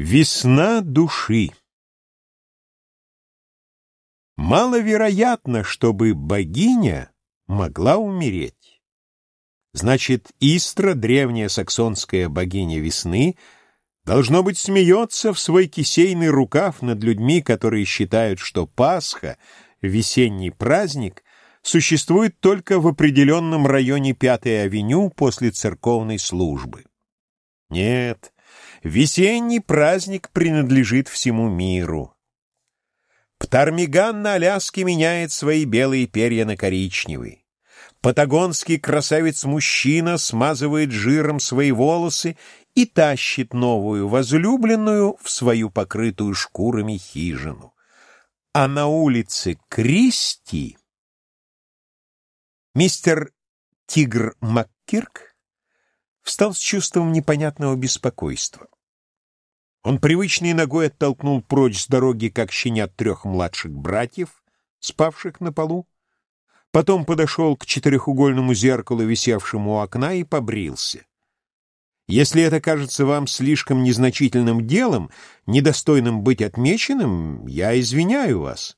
Весна души Маловероятно, чтобы богиня могла умереть. Значит, Истра, древняя саксонская богиня весны, должно быть, смеется в свой кисейный рукав над людьми, которые считают, что Пасха, весенний праздник, существует только в определенном районе Пятой авеню после церковной службы. Нет, Весенний праздник принадлежит всему миру. Птармиган на Аляске меняет свои белые перья на коричневые. Патагонский красавец-мужчина смазывает жиром свои волосы и тащит новую возлюбленную в свою покрытую шкурами хижину. А на улице Кристи мистер Тигр Маккирк встал с чувством непонятного беспокойства. Он привычной ногой оттолкнул прочь с дороги, как щенят трех младших братьев, спавших на полу, потом подошел к четырехугольному зеркалу, висевшему у окна, и побрился. Если это кажется вам слишком незначительным делом, недостойным быть отмеченным, я извиняю вас.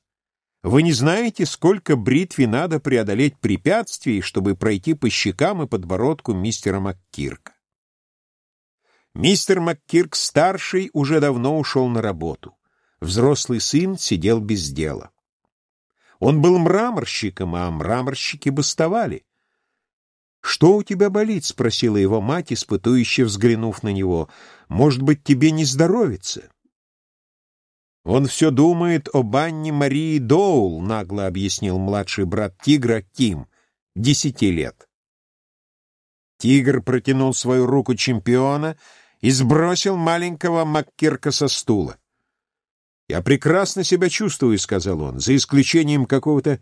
Вы не знаете, сколько бритве надо преодолеть препятствий, чтобы пройти по щекам и подбородку мистера МакКирка. Мистер МакКирк-старший уже давно ушел на работу. Взрослый сын сидел без дела. Он был мраморщиком, а мраморщики бастовали. «Что у тебя болит?» — спросила его мать, испытующе взглянув на него. «Может быть, тебе не здоровится?» «Он все думает об Анне Марии Доул», — нагло объяснил младший брат Тигра Ким, десяти лет. Тигр протянул свою руку чемпиона и сбросил маленького Маккирка со стула. «Я прекрасно себя чувствую», — сказал он, — «за исключением какого-то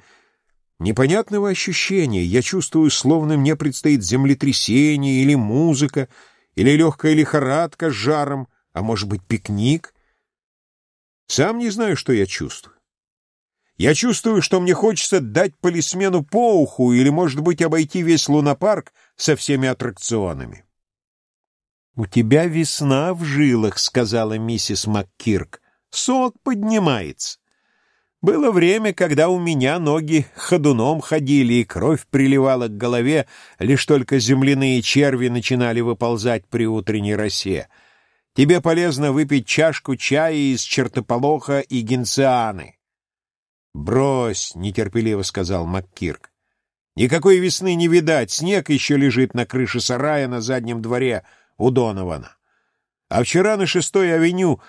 непонятного ощущения. Я чувствую, словно мне предстоит землетрясение или музыка, или легкая лихорадка с жаром, а может быть, пикник». Сам не знаю, что я чувствую. Я чувствую, что мне хочется дать полисмену по уху или, может быть, обойти весь лунопарк со всеми аттракционами. «У тебя весна в жилах», — сказала миссис МакКирк. «Сок поднимается. Было время, когда у меня ноги ходуном ходили, и кровь приливала к голове, лишь только земляные черви начинали выползать при утренней росе. Тебе полезно выпить чашку чая из чертополоха и генцианы. «Брось», — нетерпеливо сказал МакКирк. «Никакой весны не видать, снег еще лежит на крыше сарая на заднем дворе у Донована. А вчера на шестой авеню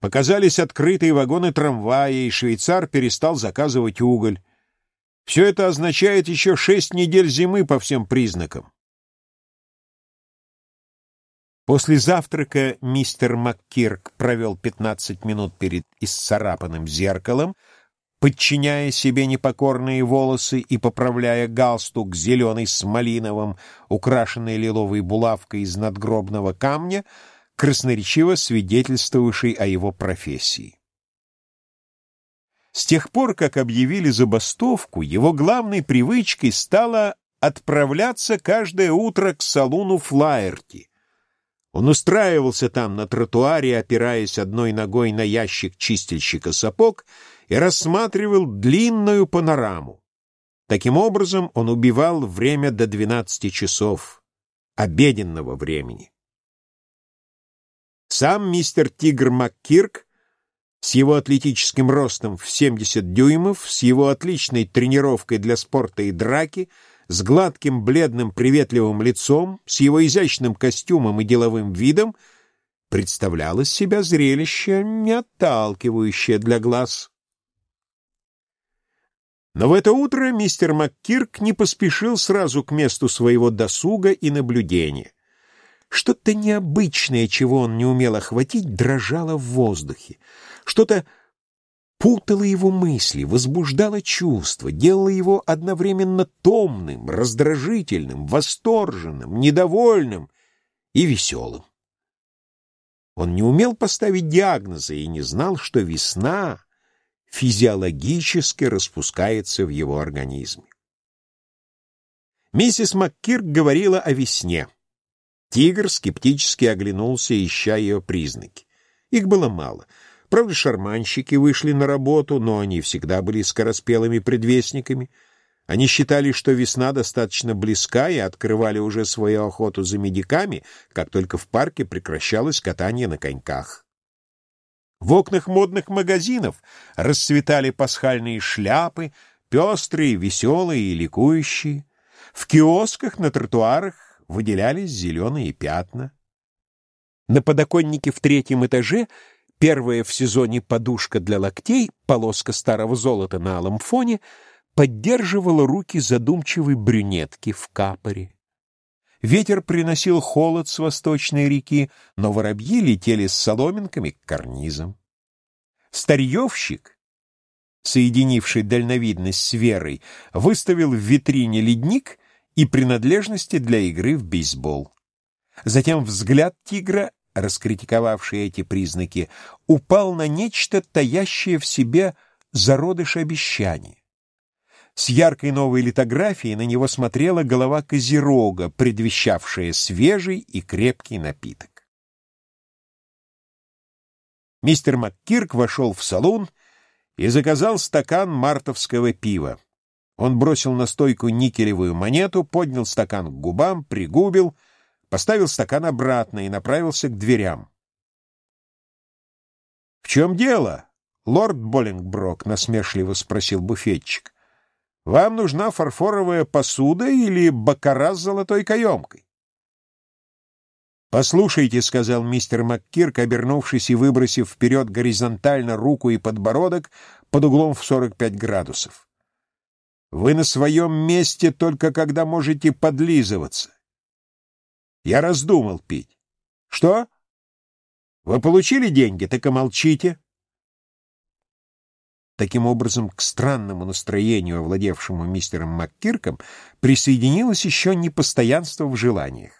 показались открытые вагоны трамвая, и швейцар перестал заказывать уголь. Все это означает еще шесть недель зимы по всем признакам. После завтрака мистер МакКирк провел 15 минут перед исцарапанным зеркалом, подчиняя себе непокорные волосы и поправляя галстук зеленый с малиновым, украшенный лиловой булавкой из надгробного камня, красноречиво свидетельствовавший о его профессии. С тех пор, как объявили забастовку, его главной привычкой стало отправляться каждое утро к салуну Флаерти, он устраивался там на тротуаре, опираясь одной ногой на ящик чистильщика сапог, и рассматривал длинную панораму. Таким образом, он убивал время до 12 часов, обеденного времени. Сам мистер Тигр МакКирк с его атлетическим ростом в 70 дюймов, с его отличной тренировкой для спорта и драки — с гладким, бледным, приветливым лицом, с его изящным костюмом и деловым видом, представляло из себя зрелище, не отталкивающее для глаз. Но в это утро мистер МакКирк не поспешил сразу к месту своего досуга и наблюдения. Что-то необычное, чего он не умел охватить, дрожало в воздухе. Что-то путала его мысли, возбуждала чувства, делала его одновременно томным, раздражительным, восторженным, недовольным и веселым. Он не умел поставить диагноза и не знал, что весна физиологически распускается в его организме. Миссис МакКирк говорила о весне. Тигр скептически оглянулся, ища ее признаки. Их было мало. Правда, шарманщики вышли на работу, но они всегда были скороспелыми предвестниками. Они считали, что весна достаточно близка, и открывали уже свою охоту за медиками, как только в парке прекращалось катание на коньках. В окнах модных магазинов расцветали пасхальные шляпы, пестрые, веселые и ликующие. В киосках на тротуарах выделялись зеленые пятна. На подоконнике в третьем этаже первая в сезоне подушка для локтей, полоска старого золота на алом фоне, поддерживала руки задумчивой брюнетки в капоре. Ветер приносил холод с восточной реки, но воробьи летели с соломинками к карнизам. Старьевщик, соединивший дальновидность с верой, выставил в витрине ледник и принадлежности для игры в бейсбол. Затем взгляд тигра, раскритиковавший эти признаки, упал на нечто, таящее в себе зародыш обещания. С яркой новой литографией на него смотрела голова козерога, предвещавшая свежий и крепкий напиток. Мистер МакКирк вошел в салон и заказал стакан мартовского пива. Он бросил на стойку никелевую монету, поднял стакан к губам, пригубил, поставил стакан обратно и направился к дверям. — В чем дело? — лорд Боллингброк насмешливо спросил буфетчик. Вам нужна фарфоровая посуда или бакара с золотой каемкой? «Послушайте», — сказал мистер МакКирк, обернувшись и выбросив вперед горизонтально руку и подбородок под углом в 45 градусов. «Вы на своем месте только когда можете подлизываться. Я раздумал пить. Что? Вы получили деньги, так и молчите. Таким образом, к странному настроению, овладевшему мистером МакКирком, присоединилось еще непостоянство в желаниях.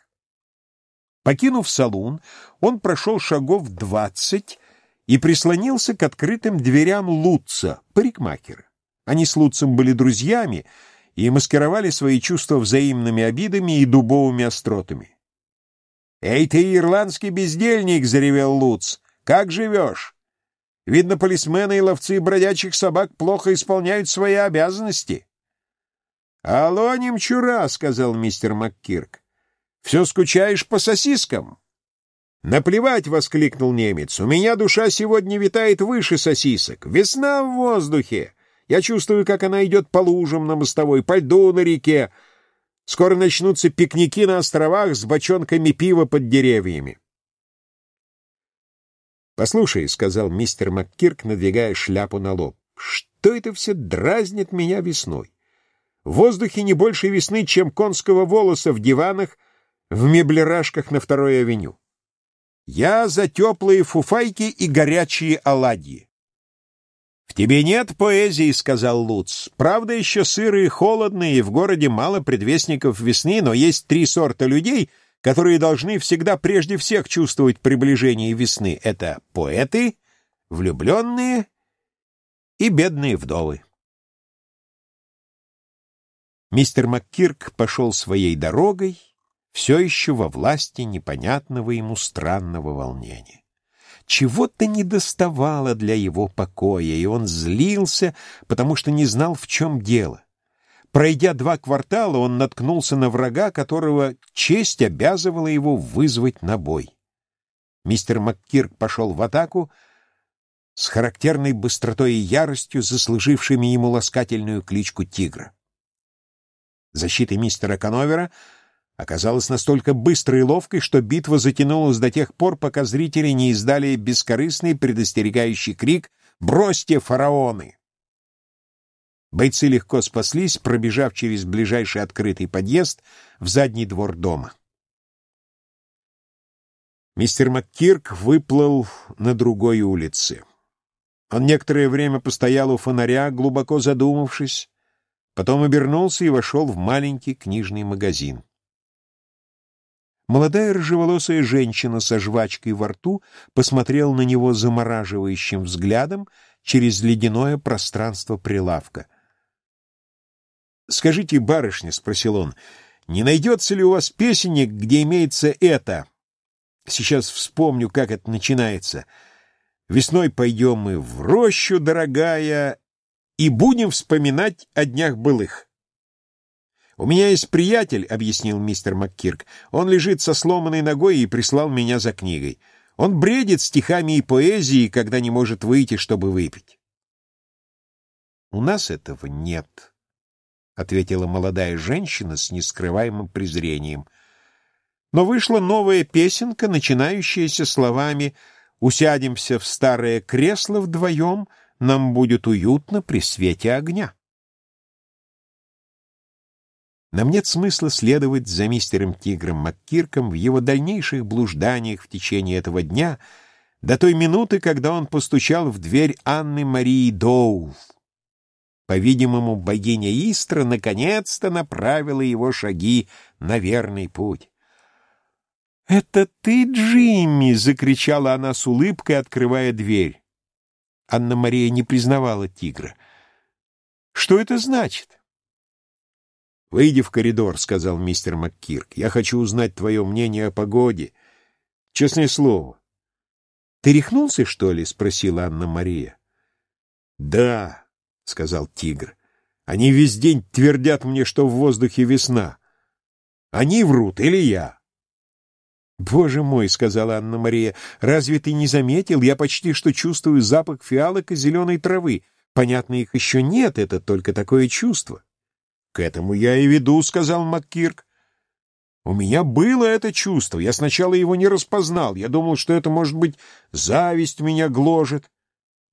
Покинув салун, он прошел шагов двадцать и прислонился к открытым дверям Лутца, парикмахера. Они с Лутцем были друзьями и маскировали свои чувства взаимными обидами и дубовыми остротами. «Эй ты, ирландский бездельник!» — заревел Луц. «Как живешь?» Видно, полисмены и ловцы бродячих собак плохо исполняют свои обязанности. — Алло, немчура, — сказал мистер МакКирк. — Все скучаешь по сосискам? — Наплевать, — воскликнул немец. — У меня душа сегодня витает выше сосисок. Весна в воздухе. Я чувствую, как она идет по лужам на мостовой, по льду на реке. Скоро начнутся пикники на островах с бочонками пива под деревьями. «Послушай», — сказал мистер МакКирк, надвигая шляпу на лоб, — «что это все дразнит меня весной? В воздухе не больше весны, чем конского волоса в диванах, в меблерашках на второй авеню. Я за теплые фуфайки и горячие оладьи». «В тебе нет поэзии», — сказал Луц. «Правда, еще сырые и холодно, и в городе мало предвестников весны, но есть три сорта людей — которые должны всегда прежде всех чувствовать приближение весны. Это поэты, влюбленные и бедные вдовы. Мистер МакКирк пошел своей дорогой, все еще во власти непонятного ему странного волнения. Чего-то недоставало для его покоя, и он злился, потому что не знал, в чем дело. Пройдя два квартала, он наткнулся на врага, которого честь обязывала его вызвать на бой. Мистер МакКирк пошел в атаку с характерной быстротой и яростью, заслужившими ему ласкательную кличку «Тигра». Защита мистера Коновера оказалась настолько быстрой и ловкой, что битва затянулась до тех пор, пока зрители не издали бескорыстный предостерегающий крик «Бросьте, фараоны!». Бойцы легко спаслись, пробежав через ближайший открытый подъезд в задний двор дома. Мистер МакКирк выплыл на другой улице. Он некоторое время постоял у фонаря, глубоко задумавшись, потом обернулся и вошел в маленький книжный магазин. Молодая рыжеволосая женщина со жвачкой во рту посмотрела на него замораживающим взглядом через ледяное пространство прилавка — «Скажите, барышня, — спросил он, — не найдется ли у вас песенник, где имеется это? Сейчас вспомню, как это начинается. Весной пойдем мы в рощу, дорогая, и будем вспоминать о днях былых. «У меня есть приятель», — объяснил мистер МакКирк. «Он лежит со сломанной ногой и прислал меня за книгой. Он бредит стихами и поэзией, когда не может выйти, чтобы выпить». «У нас этого нет», — ответила молодая женщина с нескрываемым презрением. Но вышла новая песенка, начинающаяся словами «Усядемся в старое кресло вдвоем, нам будет уютно при свете огня». Нам нет смысла следовать за мистером Тигром МакКирком в его дальнейших блужданиях в течение этого дня до той минуты, когда он постучал в дверь Анны Марии Доув. По-видимому, богиня Истра наконец-то направила его шаги на верный путь. «Это ты, Джимми!» — закричала она с улыбкой, открывая дверь. Анна-Мария не признавала тигра. «Что это значит?» «Выйди в коридор», — сказал мистер МакКирк. «Я хочу узнать твое мнение о погоде. Честное слово». «Ты рехнулся, что ли?» — спросила Анна-Мария. «Да», — сказал тигр. «Они весь день твердят мне, что в воздухе весна. Они врут или я?» «Боже мой», — сказала Анна-Мария, — «разве ты не заметил? Я почти что чувствую запах фиалок и зеленой травы. Понятно, их еще нет, это только такое чувство». «К этому я и веду», — сказал МакКирк. «У меня было это чувство. Я сначала его не распознал. Я думал, что это, может быть, зависть меня гложет.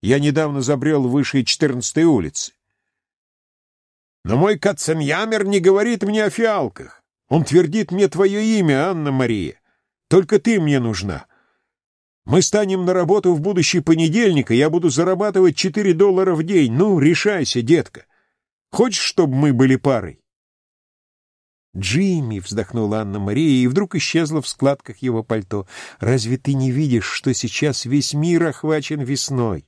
Я недавно забрел выше 14-й улицы. Но мой Кацаньямер не говорит мне о фиалках. Он твердит мне твое имя, Анна-Мария. Только ты мне нужна. Мы станем на работу в будущий понедельник, и я буду зарабатывать 4 доллара в день. Ну, решайся, детка». Хочешь, чтобы мы были парой?» «Джимми!» — вздохнула Анна-Мария и вдруг исчезла в складках его пальто. «Разве ты не видишь, что сейчас весь мир охвачен весной?»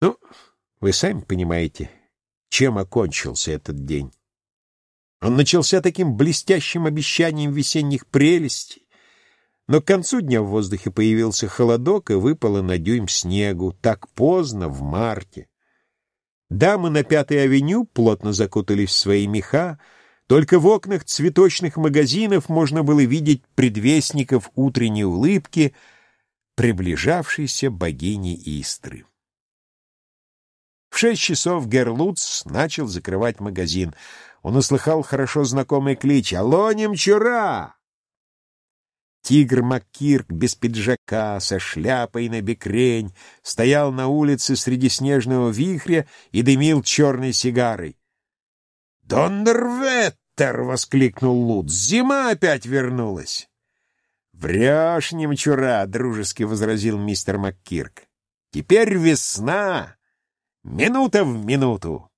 «Ну, вы сами понимаете, чем окончился этот день. Он начался таким блестящим обещанием весенних прелестей, но к концу дня в воздухе появился холодок и выпало на дюйм снегу, так поздно, в марте. Дамы на Пятой авеню плотно закутались в свои меха, только в окнах цветочных магазинов можно было видеть предвестников утренней улыбки, приближавшейся богини Истры. В шесть часов Герлуц начал закрывать магазин. Он услыхал хорошо знакомый клич «Алло, немчура!» Тигр Маккирк без пиджака, со шляпой на бекрень, стоял на улице среди снежного вихря и дымил черной сигарой. «Доннерветтер!» — воскликнул Лут. «Зима опять вернулась!» «Врешь, немчура!» — дружески возразил мистер Маккирк. «Теперь весна! Минута в минуту!»